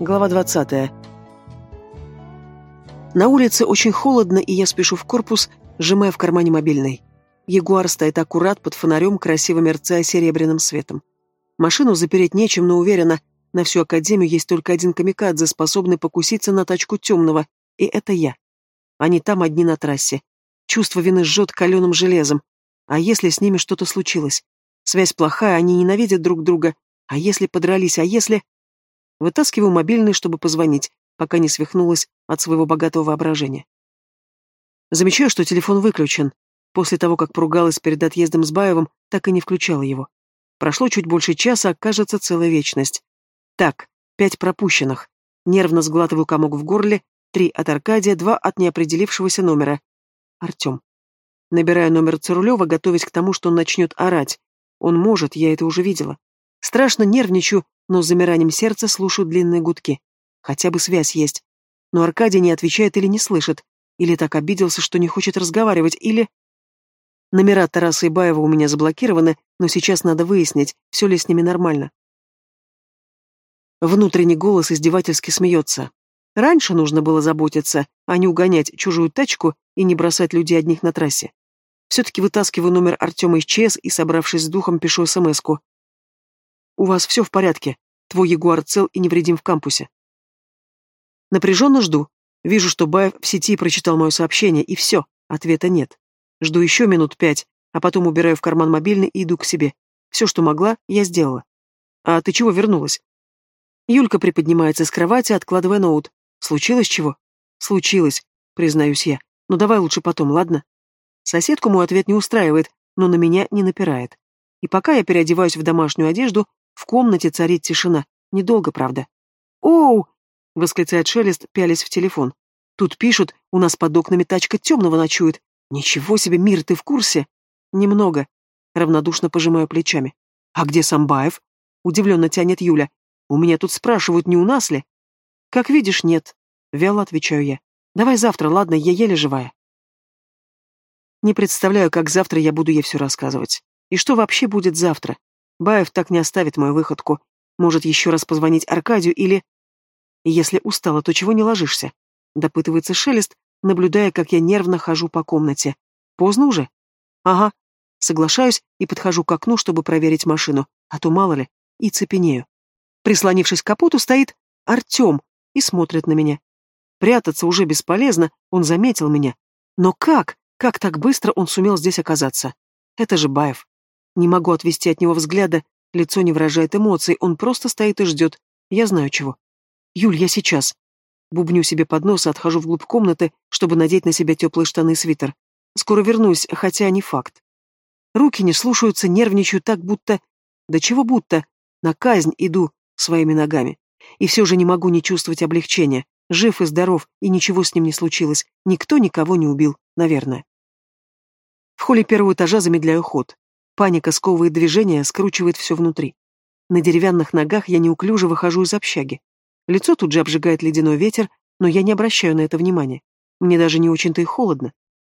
Глава 20. На улице очень холодно, и я спешу в корпус, сжимая в кармане мобильный. Ягуар стоит аккурат под фонарем, красиво мерцая серебряным светом. Машину запереть нечем, но уверена, на всю Академию есть только один камикадзе, способный покуситься на тачку темного, и это я. Они там одни на трассе. Чувство вины жжет каленым железом. А если с ними что-то случилось? Связь плохая, они ненавидят друг друга. А если подрались, а если... Вытаскиваю мобильный, чтобы позвонить, пока не свихнулась от своего богатого воображения. Замечаю, что телефон выключен. После того, как поругалась перед отъездом с Баевым, так и не включала его. Прошло чуть больше часа, а кажется целая вечность. Так, пять пропущенных. Нервно сглатываю комок в горле, три от Аркадия, два от неопределившегося номера. Артем. Набираю номер Цирулева, готовясь к тому, что он начнет орать. Он может, я это уже видела. Страшно нервничаю, но с замиранием сердца слушаю длинные гудки. Хотя бы связь есть. Но Аркадий не отвечает или не слышит, или так обиделся, что не хочет разговаривать, или... Номера Тараса и Баева у меня заблокированы, но сейчас надо выяснить, все ли с ними нормально. Внутренний голос издевательски смеется. Раньше нужно было заботиться, а не угонять чужую тачку и не бросать людей одних на трассе. Все-таки вытаскиваю номер Артема из ЧС и, собравшись с духом, пишу смс-ку. «У вас все в порядке. Твой Ягуар цел и невредим в кампусе». Напряженно жду. Вижу, что Баев в сети прочитал мое сообщение, и все, ответа нет. Жду еще минут пять, а потом убираю в карман мобильный и иду к себе. Все, что могла, я сделала. А ты чего вернулась? Юлька приподнимается с кровати, откладывая ноут. Случилось чего? Случилось, признаюсь я. Но давай лучше потом, ладно? Соседку мой ответ не устраивает, но на меня не напирает. И пока я переодеваюсь в домашнюю одежду, в комнате царит тишина. Недолго, правда. «Оу!» — восклицает Шелест, пялясь в телефон. «Тут пишут, у нас под окнами тачка темного ночует. Ничего себе, мир, ты в курсе?» «Немного». Равнодушно пожимаю плечами. «А где Самбаев?» — удивленно тянет Юля. «У меня тут спрашивают, не у нас ли?» «Как видишь, нет». Вяло отвечаю я. «Давай завтра, ладно, я еле живая». Не представляю, как завтра я буду ей все рассказывать. И что вообще будет завтра? Баев так не оставит мою выходку. Может, еще раз позвонить Аркадию или... Если устала, то чего не ложишься? Допытывается Шелест, наблюдая, как я нервно хожу по комнате. Поздно уже? Ага. Соглашаюсь и подхожу к окну, чтобы проверить машину, а то мало ли, и цепенею. Прислонившись к капоту, стоит Артем и смотрит на меня. Прятаться уже бесполезно, он заметил меня. Но как? Как так быстро он сумел здесь оказаться? Это же Баев. Не могу отвести от него взгляда, лицо не выражает эмоций, он просто стоит и ждет. Я знаю чего. Юль, я сейчас. Бубню себе под нос и отхожу вглубь комнаты, чтобы надеть на себя теплые штаны и свитер. Скоро вернусь, хотя не факт. Руки не слушаются, нервничаю так, будто... Да чего будто? На казнь иду своими ногами. И все же не могу не чувствовать облегчения. Жив и здоров, и ничего с ним не случилось. Никто никого не убил, наверное. В холле первого этажа замедляю ход. Паника сковывает движение, скручивает все внутри. На деревянных ногах я неуклюже выхожу из общаги. Лицо тут же обжигает ледяной ветер, но я не обращаю на это внимания. Мне даже не очень-то и холодно.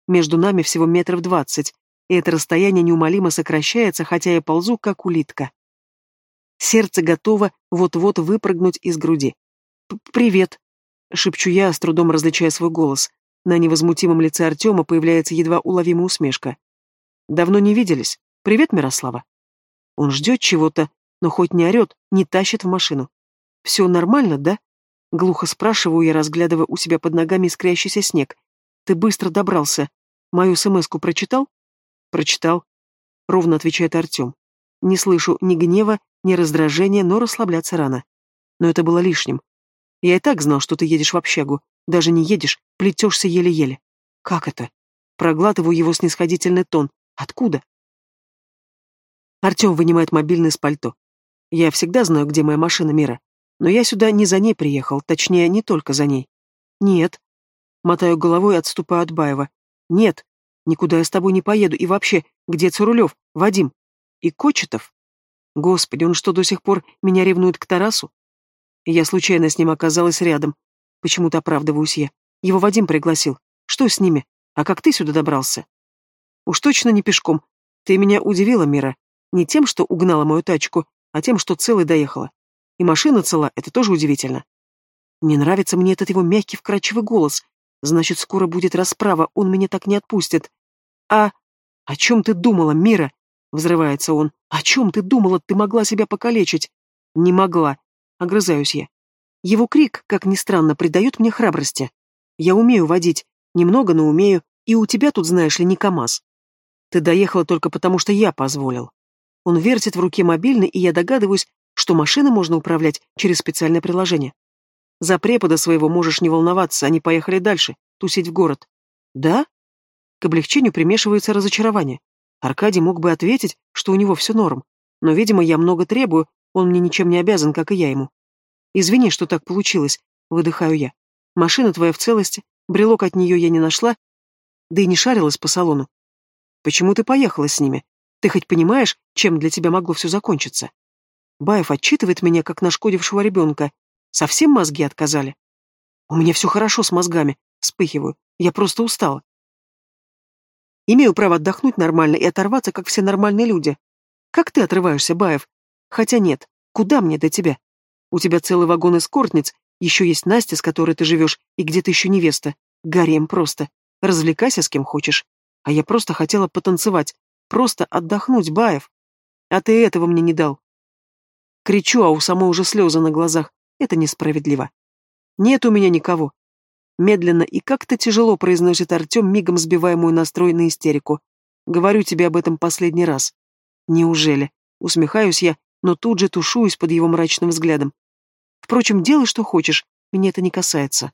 Между нами всего метров двадцать, и это расстояние неумолимо сокращается, хотя я ползу, как улитка. Сердце готово вот-вот выпрыгнуть из груди. «Привет», Шепчу я, с трудом различая свой голос. На невозмутимом лице Артема появляется едва уловимая усмешка. «Давно не виделись. Привет, Мирослава». Он ждет чего-то, но хоть не орет, не тащит в машину. «Все нормально, да?» Глухо спрашиваю я, разглядывая у себя под ногами искрящийся снег. «Ты быстро добрался. Мою смс-ку прочитал?» «Прочитал», — ровно отвечает Артем. Не слышу ни гнева, ни раздражения, но расслабляться рано. Но это было лишним. Я и так знал, что ты едешь в общагу. Даже не едешь, плетешься еле-еле. Как это? Проглатываю его снисходительный тон. Откуда? Артем вынимает мобильный с пальто. Я всегда знаю, где моя машина, Мира. Но я сюда не за ней приехал, точнее, не только за ней. Нет. Мотаю головой и отступаю от Баева. Нет. Никуда я с тобой не поеду. И вообще, где Царулев, Вадим? И Кочетов? Господи, он что, до сих пор меня ревнует к Тарасу? Я случайно с ним оказалась рядом. Почему-то оправдываюсь я. Его Вадим пригласил. Что с ними? А как ты сюда добрался? Уж точно не пешком. Ты меня удивила, Мира. Не тем, что угнала мою тачку, а тем, что целой доехала. И машина цела, это тоже удивительно. Не нравится мне этот его мягкий вкрадчивый голос. Значит, скоро будет расправа, он меня так не отпустит. А... О чем ты думала, Мира? Взрывается он. О чем ты думала? Ты могла себя покалечить? Не могла. Огрызаюсь я. Его крик, как ни странно, придает мне храбрости. Я умею водить. Немного, но умею. И у тебя тут, знаешь ли, не КамАЗ. Ты доехала только потому, что я позволил. Он вертит в руке мобильный, и я догадываюсь, что машины можно управлять через специальное приложение. За препода своего можешь не волноваться, они поехали дальше, тусить в город. Да? К облегчению примешивается разочарование. Аркадий мог бы ответить, что у него все норм. Но, видимо, я много требую, он мне ничем не обязан, как и я ему. Извини, что так получилось, выдыхаю я. Машина твоя в целости, брелок от нее я не нашла, да и не шарилась по салону. Почему ты поехала с ними? Ты хоть понимаешь, чем для тебя могло все закончиться? Баев отчитывает меня, как нашкодившего ребенка, Совсем мозги отказали? У меня все хорошо с мозгами. Вспыхиваю. Я просто устала. Имею право отдохнуть нормально и оторваться, как все нормальные люди. Как ты отрываешься, Баев? Хотя нет, куда мне до тебя? У тебя целый вагон эскортниц, еще есть Настя, с которой ты живешь, и где-то еще невеста. Гарем просто. Развлекайся с кем хочешь. А я просто хотела потанцевать, просто отдохнуть, Баев. А ты этого мне не дал. Кричу, а у самой уже слезы на глазах. Это несправедливо. Нет у меня никого. Медленно и как-то тяжело произносит Артем, мигом сбивая мой настрой на истерику. Говорю тебе об этом последний раз. Неужели? Усмехаюсь я, но тут же тушуюсь под его мрачным взглядом. Впрочем, делай, что хочешь, меня это не касается.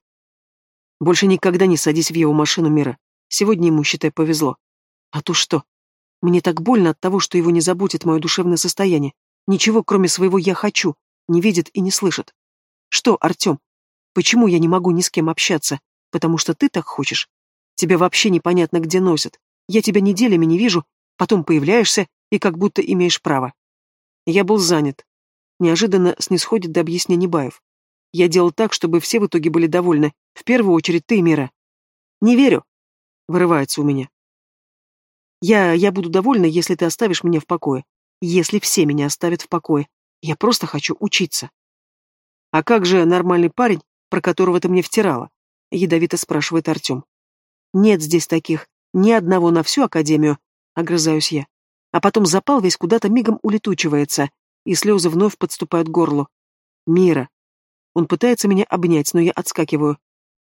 Больше никогда не садись в его машину мира. Сегодня ему, считай, повезло. А то что? Мне так больно от того, что его не заботит мое душевное состояние. Ничего, кроме своего «я хочу», не видит и не слышит. Что, Артем? Почему я не могу ни с кем общаться? Потому что ты так хочешь? Тебя вообще непонятно где носят. Я тебя неделями не вижу, потом появляешься и как будто имеешь право. Я был занят. Неожиданно снисходит до объяснений Баев. Я делал так, чтобы все в итоге были довольны. В первую очередь ты, Мира. Не верю. Вырывается у меня. Я... я буду довольна, если ты оставишь меня в покое. Если все меня оставят в покое. Я просто хочу учиться. «А как же нормальный парень, про которого ты мне втирала?» — ядовито спрашивает Артем. «Нет здесь таких, ни одного на всю академию», — огрызаюсь я. А потом запал весь куда-то мигом улетучивается, и слезы вновь подступают к горлу. «Мира». Он пытается меня обнять, но я отскакиваю.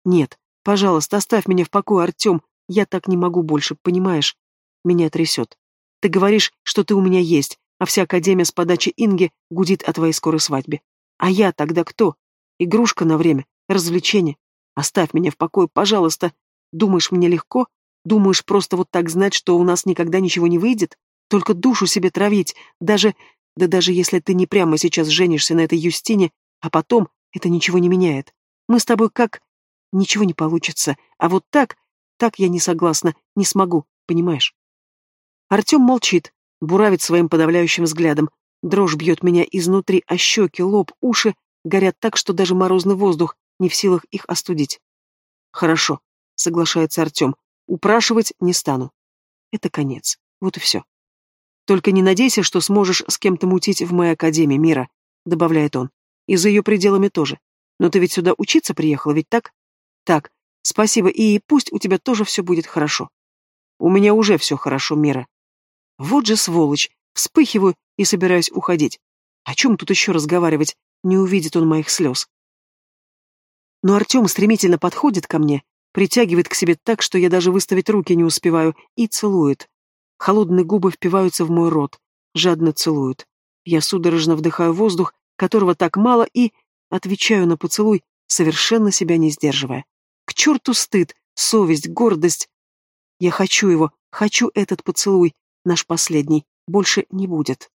«Нет, пожалуйста, оставь меня в покое, Артем, я так не могу больше, понимаешь?» Меня трясет. «Ты говоришь, что ты у меня есть, а вся академия с подачи Инги гудит о твоей скорой свадьбе. А я тогда кто? Игрушка на время, развлечение. Оставь меня в покое, пожалуйста. Думаешь, мне легко? Думаешь, просто вот так знать, что у нас никогда ничего не выйдет? Только душу себе травить, даже... Да даже если ты не прямо сейчас женишься на этой Юстине, а потом это ничего не меняет. Мы с тобой как... Ничего не получится. А вот так... Так я не согласна, не смогу, понимаешь? Артем молчит, буравит своим подавляющим взглядом, Дрожь бьет меня изнутри, а щеки, лоб, уши горят так, что даже морозный воздух не в силах их остудить. «Хорошо», — соглашается Артем, — «упрашивать не стану». Это конец. Вот и все. «Только не надейся, что сможешь с кем-то мутить в моей академии мира», — добавляет он. «И за ее пределами тоже. Но ты ведь сюда учиться приехала, ведь так?» «Так, спасибо, и пусть у тебя тоже все будет хорошо». «У меня уже все хорошо, Мира». «Вот же сволочь, Вспыхиваю и собираюсь уходить. О чем тут еще разговаривать? Не увидит он моих слез. Но Артем стремительно подходит ко мне, притягивает к себе так, что я даже выставить руки не успеваю, и целует. Холодные губы впиваются в мой рот, жадно целуют. Я судорожно вдыхаю воздух, которого так мало, и отвечаю на поцелуй, совершенно себя не сдерживая. К черту стыд, совесть, гордость. Я хочу его, хочу этот поцелуй, наш последний больше не будет.